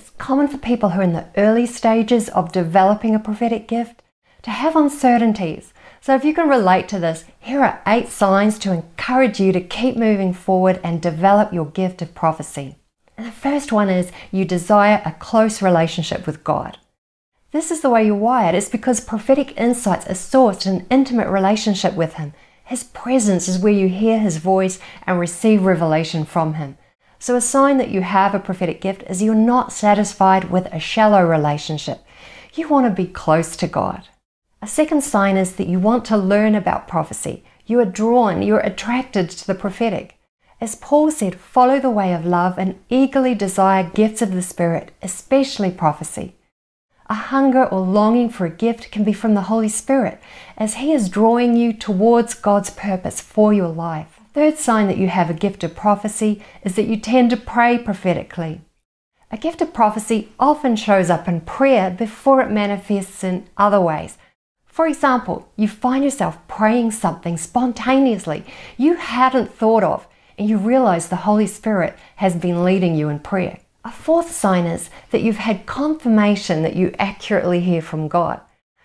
It's common for people who are in the early stages of developing a prophetic gift to have uncertainties. So, if you can relate to this, here are eight signs to encourage you to keep moving forward and develop your gift of prophecy. And the first one is you desire a close relationship with God. This is the way you're wired. It's because prophetic insights are sourced in an intimate relationship with Him. His presence is where you hear His voice and receive revelation from Him. So, a sign that you have a prophetic gift is you're not satisfied with a shallow relationship. You want to be close to God. A second sign is that you want to learn about prophecy. You are drawn, you're attracted to the prophetic. As Paul said, follow the way of love and eagerly desire gifts of the Spirit, especially prophecy. A hunger or longing for a gift can be from the Holy Spirit, as He is drawing you towards God's purpose for your life. Third sign that you have a gift of prophecy is that you tend to pray prophetically. A gift of prophecy often shows up in prayer before it manifests in other ways. For example, you find yourself praying something spontaneously you hadn't thought of, and you realize the Holy Spirit has been leading you in prayer. A fourth sign is that you've had confirmation that you accurately hear from God.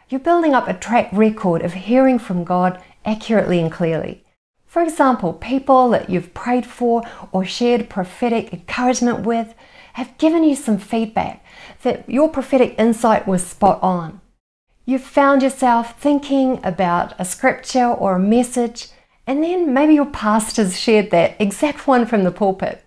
You're building up a track record of hearing from God accurately and clearly. For example, people that you've prayed for or shared prophetic encouragement with have given you some feedback that your prophetic insight was spot on. You've found yourself thinking about a scripture or a message, and then maybe your pastor's shared that exact one from the pulpit.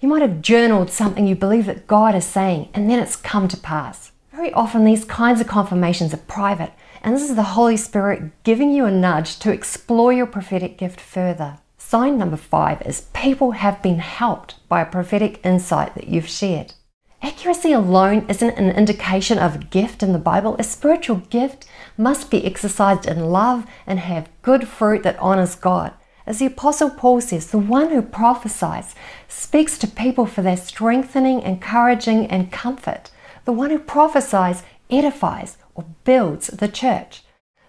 You might have journaled something you believe that God is saying, and then it's come to pass. Very often, these kinds of confirmations are private and this is the Holy Spirit giving you a nudge to explore your prophetic gift further. Sign number five is people have been helped by a prophetic insight that you've shared. Accuracy alone isn't an indication of a gift in the Bible. A spiritual gift must be exercised in love and have good fruit that honors God. As the Apostle Paul says, the one who prophesies speaks to people for their strengthening, encouraging, and comfort. The one who prophesies edifies, or builds the church.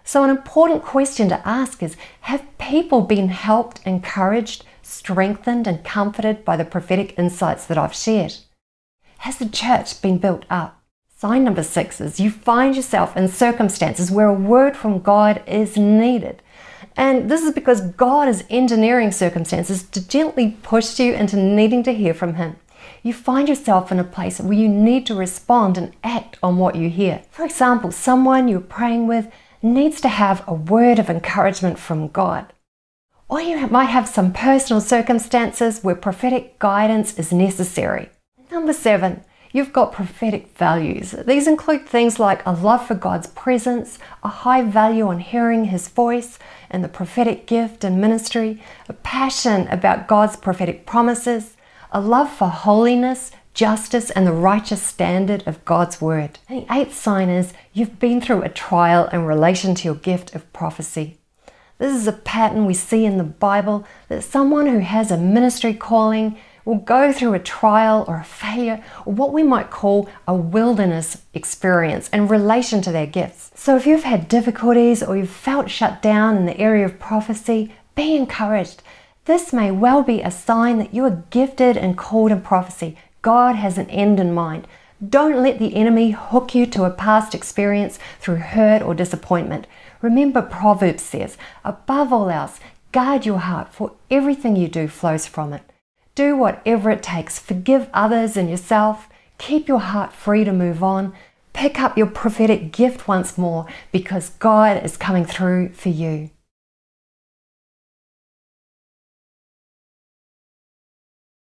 So, an important question to ask is Have people been helped, encouraged, strengthened, and comforted by the prophetic insights that I've shared? Has the church been built up? Sign number six is you find yourself in circumstances where a word from God is needed. And this is because God is engineering circumstances to gently push you into needing to hear from Him you find yourself in a place where you need to respond and act on what you hear. For example, someone you're praying with needs to have a word of encouragement from God. Or you might have some personal circumstances where prophetic guidance is necessary. Number seven, you've got prophetic values. These include things like a love for God's presence, a high value on hearing His voice and the prophetic gift and ministry, a passion about God's prophetic promises, a love for holiness, justice, and the righteous standard of God's Word. And the eighth sign is you've been through a trial in relation to your gift of prophecy. This is a pattern we see in the Bible that someone who has a ministry calling will go through a trial or a failure or what we might call a wilderness experience in relation to their gifts. So if you've had difficulties or you've felt shut down in the area of prophecy, be encouraged. This may well be a sign that you are gifted and called in prophecy. God has an end in mind. Don't let the enemy hook you to a past experience through hurt or disappointment. Remember, Proverbs says, above all else, guard your heart, for everything you do flows from it. Do whatever it takes. Forgive others and yourself. Keep your heart free to move on. Pick up your prophetic gift once more because God is coming through for you.